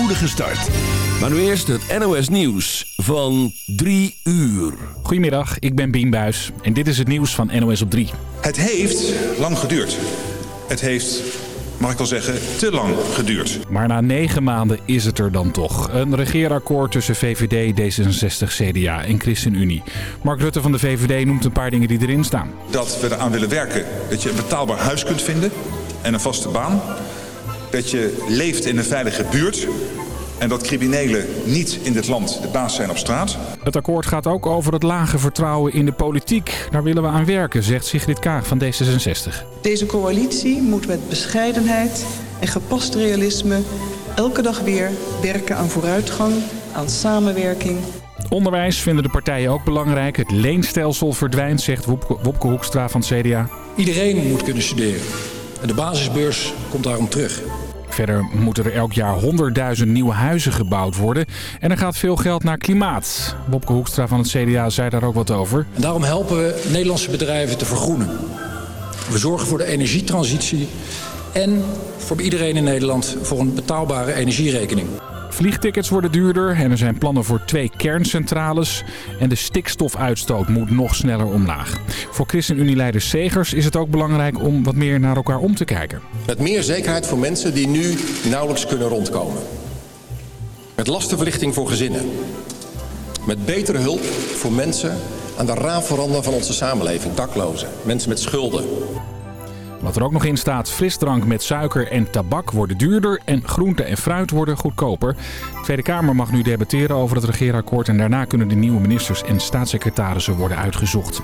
spoedige start. Maar nu eerst het NOS Nieuws van 3 uur. Goedemiddag, ik ben Bien Buis en dit is het nieuws van NOS op 3. Het heeft lang geduurd. Het heeft, mag ik wel zeggen, te lang geduurd. Maar na negen maanden is het er dan toch. Een regeerakkoord tussen VVD, D66, CDA en ChristenUnie. Mark Rutte van de VVD noemt een paar dingen die erin staan. Dat we eraan willen werken dat je een betaalbaar huis kunt vinden en een vaste baan. Dat je leeft in een veilige buurt en dat criminelen niet in dit land de baas zijn op straat. Het akkoord gaat ook over het lage vertrouwen in de politiek. Daar willen we aan werken, zegt Sigrid Kaag van D66. Deze coalitie moet met bescheidenheid en gepast realisme elke dag weer werken aan vooruitgang, aan samenwerking. Onderwijs vinden de partijen ook belangrijk. Het leenstelsel verdwijnt, zegt Wopke, Wopke Hoekstra van het CDA. Iedereen moet kunnen studeren. En de basisbeurs komt daarom terug. Verder moeten er elk jaar 100.000 nieuwe huizen gebouwd worden. En er gaat veel geld naar klimaat. Wopke Hoekstra van het CDA zei daar ook wat over. Daarom helpen we Nederlandse bedrijven te vergroenen. We zorgen voor de energietransitie en voor iedereen in Nederland voor een betaalbare energierekening. Vliegtickets worden duurder en er zijn plannen voor twee kerncentrales. En de stikstofuitstoot moet nog sneller omlaag. Voor ChristenUnie-leider Segers is het ook belangrijk om wat meer naar elkaar om te kijken. Met meer zekerheid voor mensen die nu nauwelijks kunnen rondkomen. Met lastenverlichting voor gezinnen. Met betere hulp voor mensen aan de raafveranden van onze samenleving. Daklozen, mensen met schulden. Wat er ook nog in staat, frisdrank met suiker en tabak worden duurder en groente en fruit worden goedkoper. De Tweede Kamer mag nu debatteren over het regeerakkoord en daarna kunnen de nieuwe ministers en staatssecretarissen worden uitgezocht.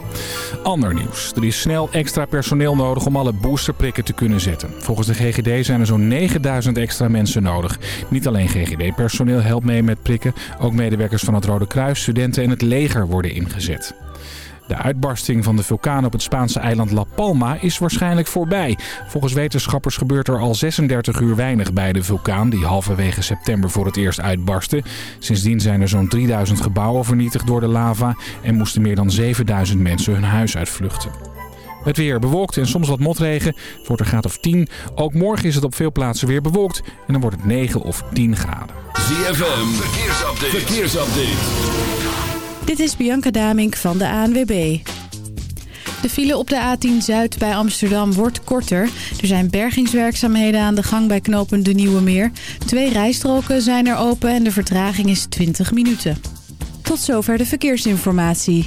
Ander nieuws. Er is snel extra personeel nodig om alle boosterprikken te kunnen zetten. Volgens de GGD zijn er zo'n 9000 extra mensen nodig. Niet alleen GGD-personeel helpt mee met prikken, ook medewerkers van het Rode Kruis, studenten en het leger worden ingezet. De uitbarsting van de vulkaan op het Spaanse eiland La Palma is waarschijnlijk voorbij. Volgens wetenschappers gebeurt er al 36 uur weinig bij de vulkaan... die halverwege september voor het eerst uitbarstte. Sindsdien zijn er zo'n 3000 gebouwen vernietigd door de lava... en moesten meer dan 7000 mensen hun huis uitvluchten. Het weer bewolkt en soms wat motregen. Het wordt een graad of 10. Ook morgen is het op veel plaatsen weer bewolkt. En dan wordt het 9 of 10 graden. ZFM, verkeersupdate. verkeersupdate. Dit is Bianca Damink van de ANWB. De file op de A10 Zuid bij Amsterdam wordt korter. Er zijn bergingswerkzaamheden aan de gang bij knopen De Nieuwe Meer. Twee rijstroken zijn er open en de vertraging is 20 minuten. Tot zover de verkeersinformatie.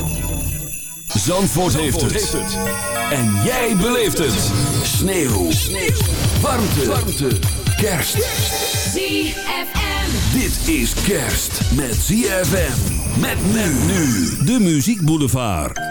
Zandvoort, heeft, het. En jij beleeft het. Sneeuw. Sneeuw. Warmte. Warmte. Kerst. ZFM. Dit is kerst met ZFM. Met men nu. De Muziek Boulevard.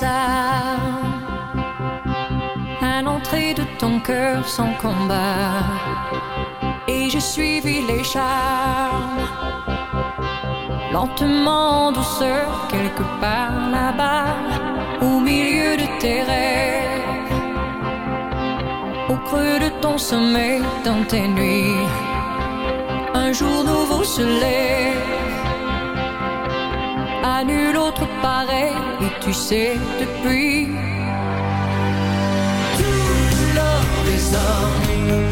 à l'entrée de ton cœur sans combat. Et j'ai suivi les charmes, lentement en douceur, quelque part là-bas, au milieu de tes rêves, au creux de ton sommeil, dans tes nuits. Un jour nouveau se lève nul autre pareil, et tu sais depuis tout l'or des hommes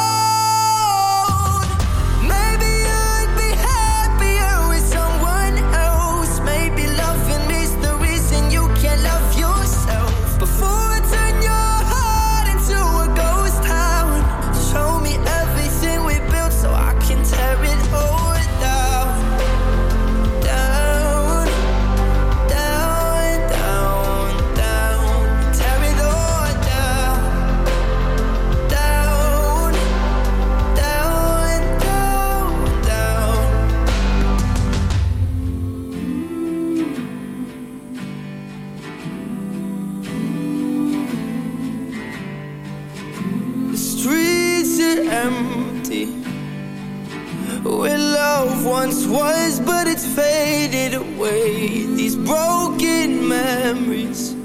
broken memories.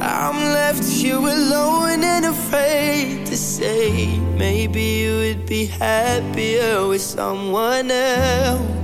I'm left here alone and afraid to say Maybe you would be happier with someone else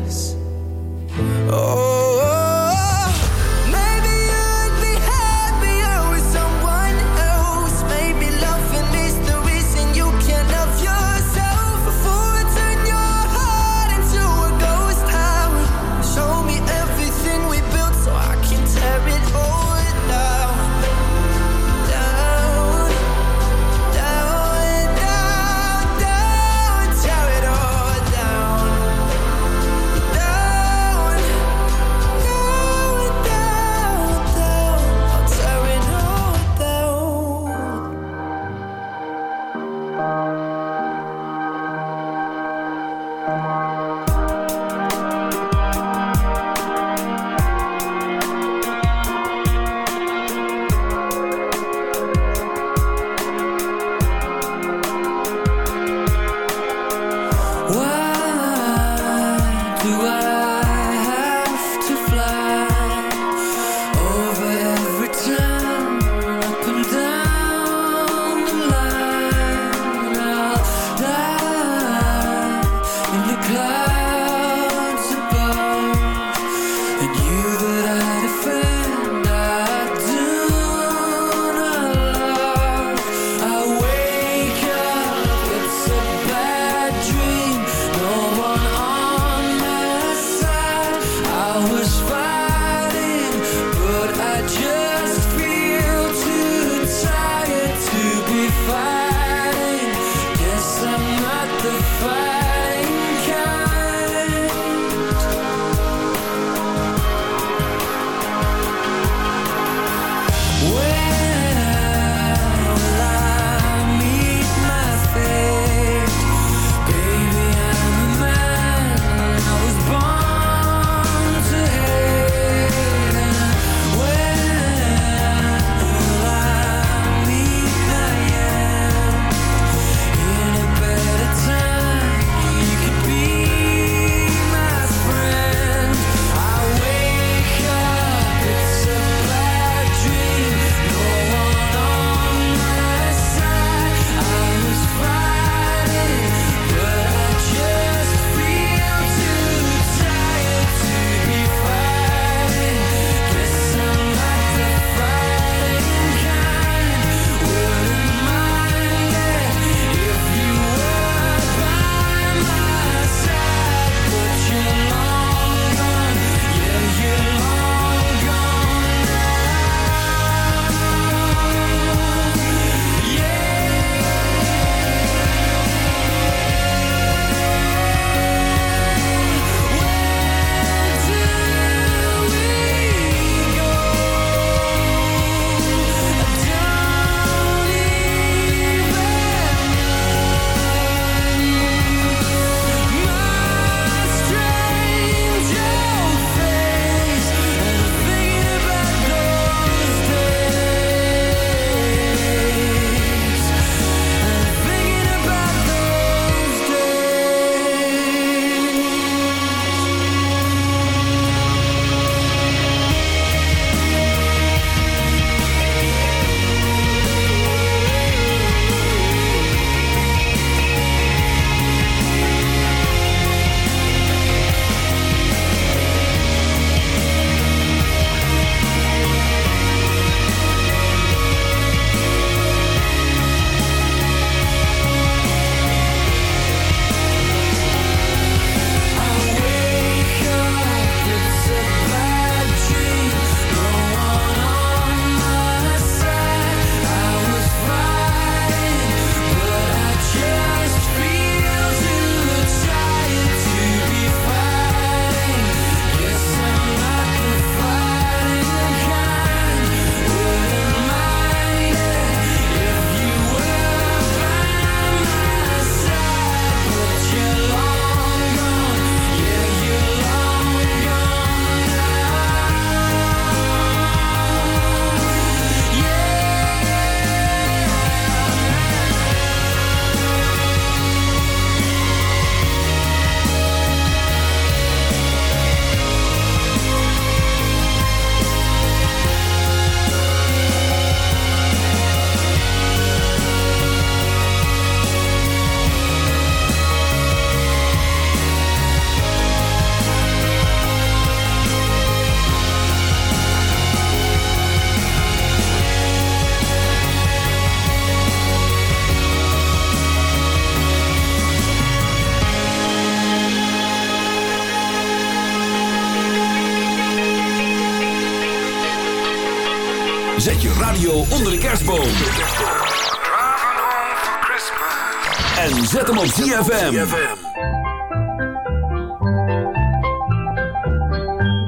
ZFM.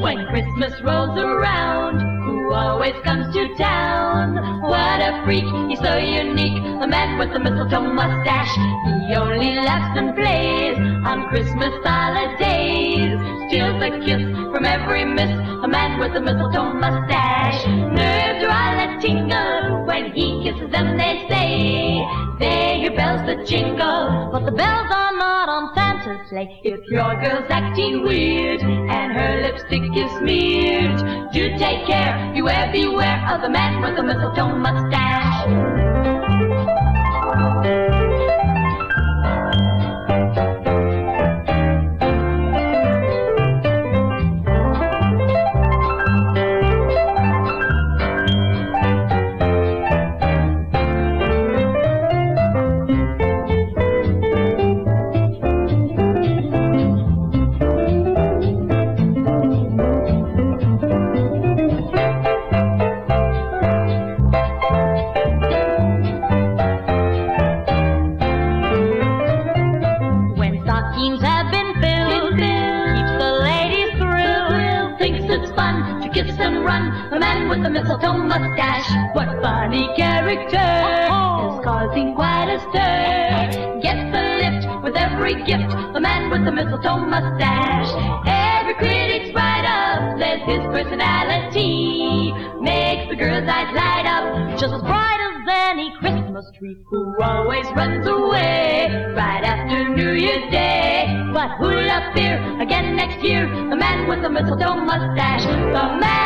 When Christmas rolls around, who always comes to town? What a freak, he's so unique, the man with the mistletoe mustache. He only laughs and plays on Christmas holidays. Steals a kiss from every miss, a man with a mistletoe mustache. Your girl's acting weird and her lipstick is smeared, do take care, beware, beware of the man with the mistletoe mustache. With the mistletoe mustache. The man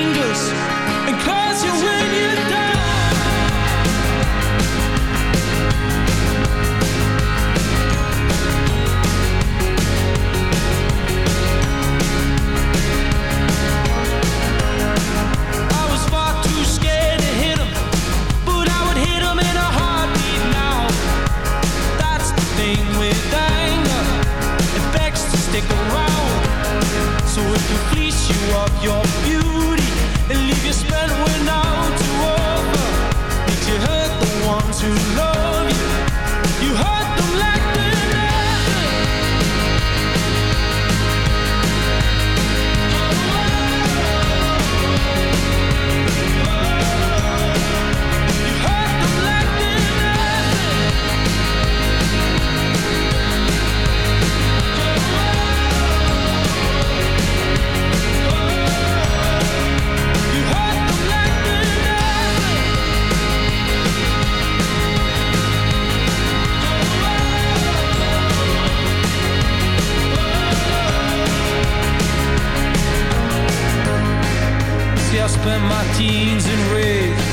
spent my teens in rage,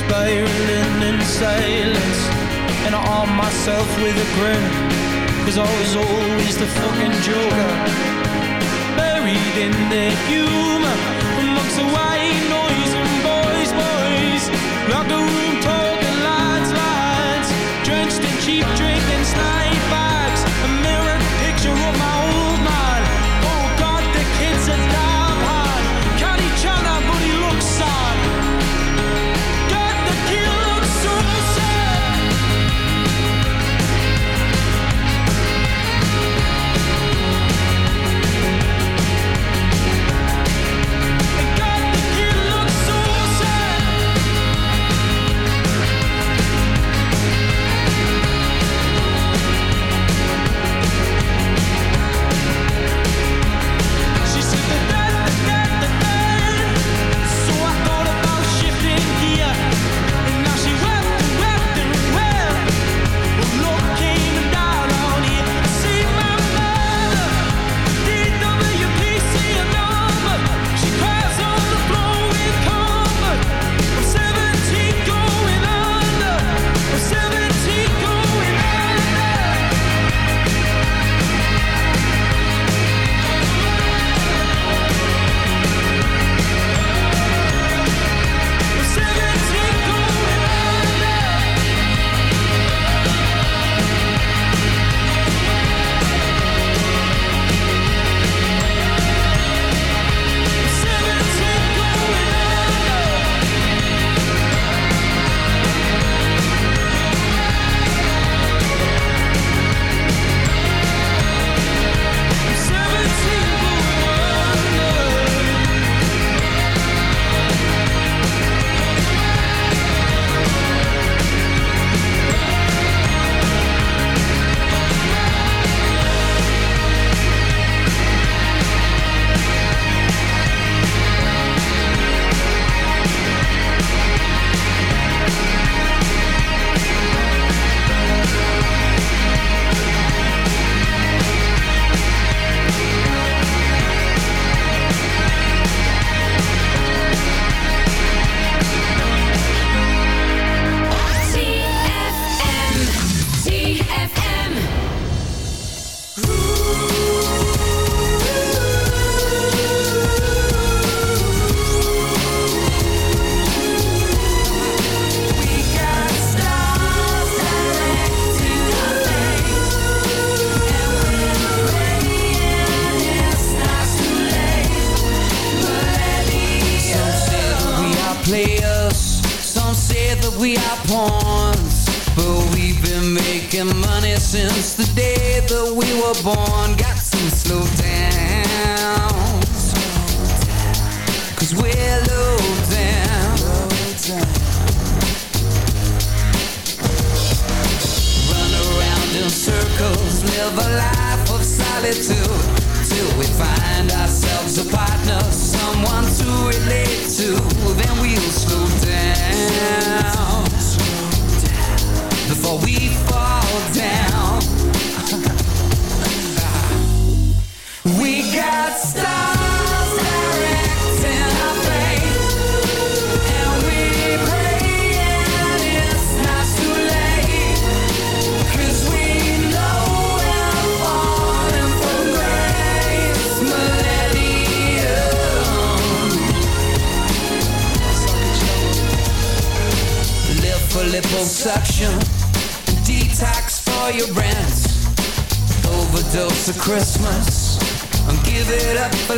spiraling in silence. And I arm myself with a grin, cause I was always the fucking joker. Buried in the humor, amongst the white noise and boys, boys. Locked the room, talking lights, lights. Drenched in cheap drink and.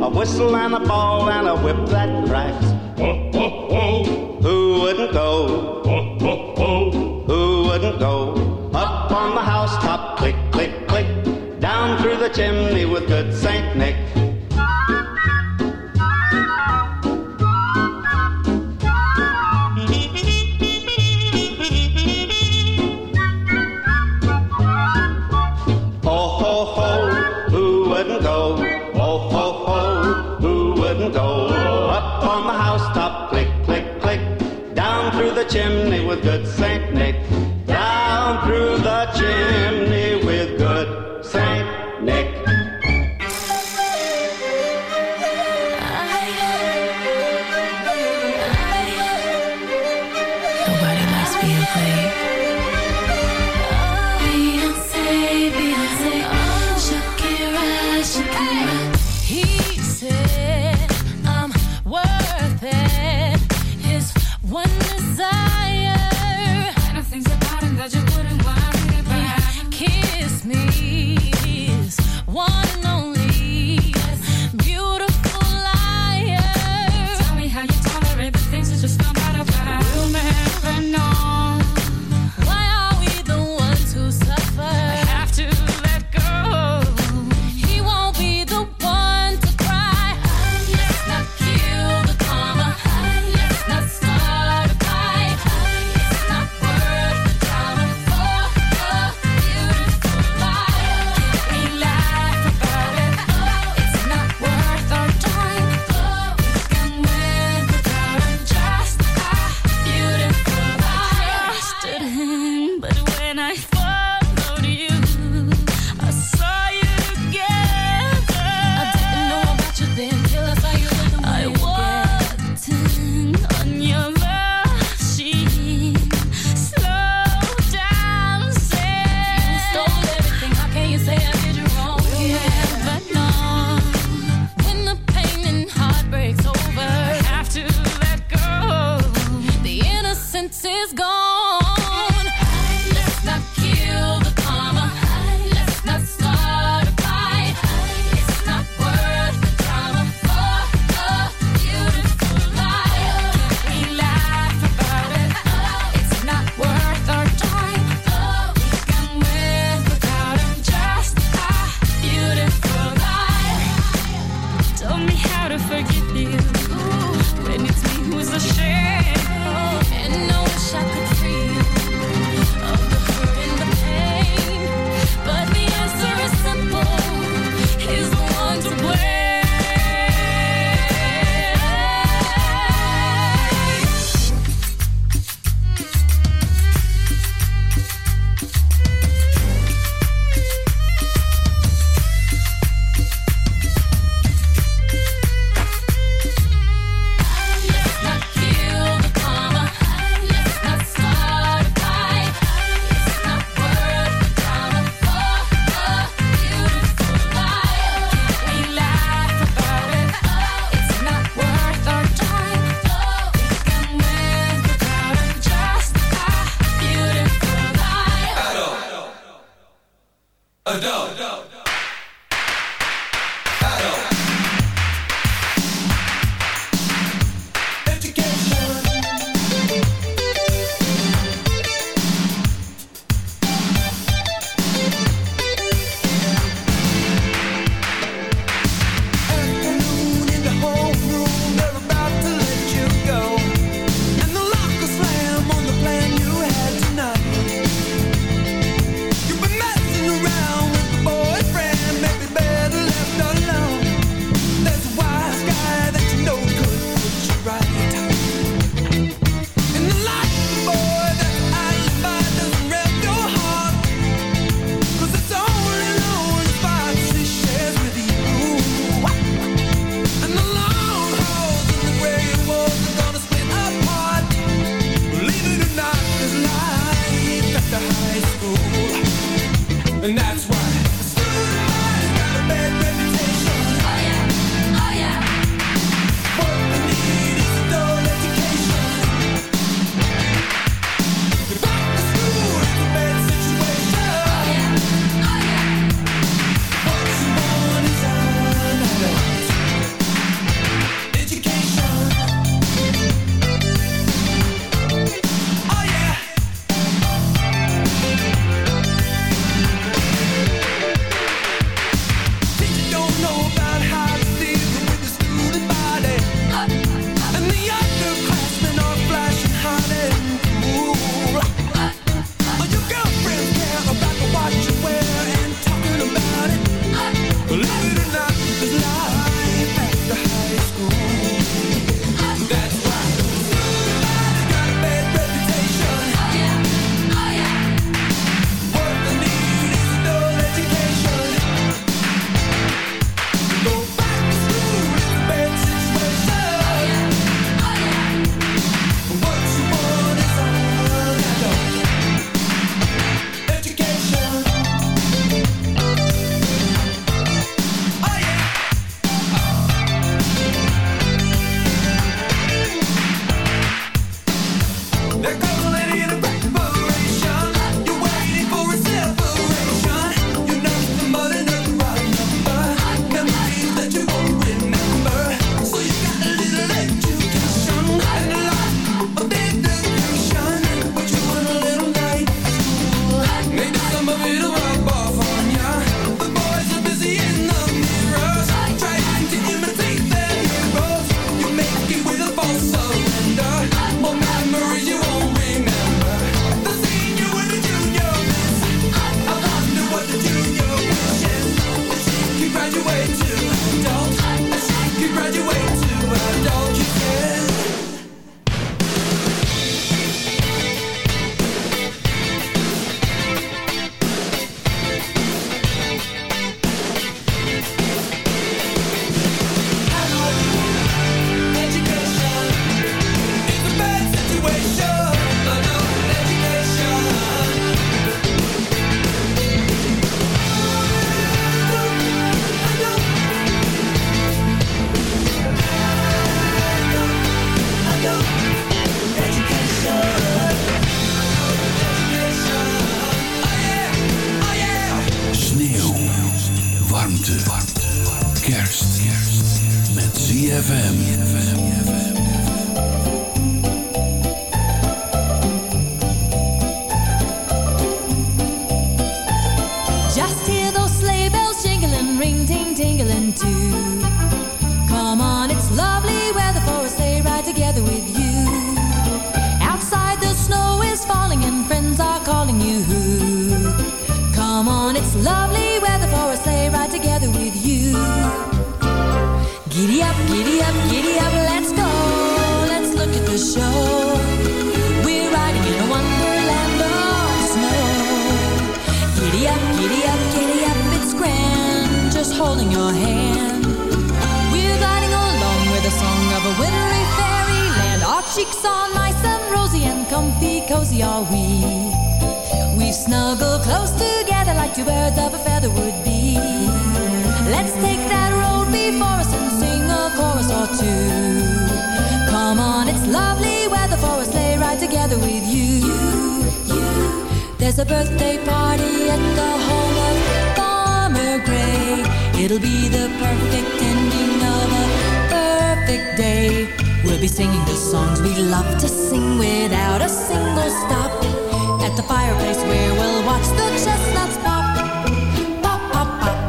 A whistle and a ball and a whip that cracks. Oh, oh, oh. Who wouldn't go? Oh, oh, oh. Who wouldn't go? Up on the housetop, click, click, click. Down through the chimney with good Saint Nick. know, wish I could There's a birthday party at the home of Farmer Gray. It'll be the perfect ending of a perfect day. We'll be singing the songs we love to sing without a single stop. At the fireplace where we'll watch the chestnuts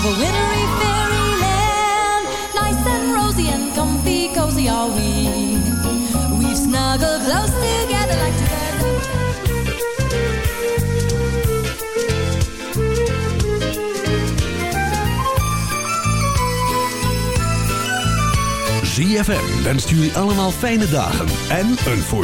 of a wintry fairyland. Nice and rosy and comfy, cozy are we. We've snuggled close together like two ZFM wenst jullie allemaal fijne dagen en een voorzitter.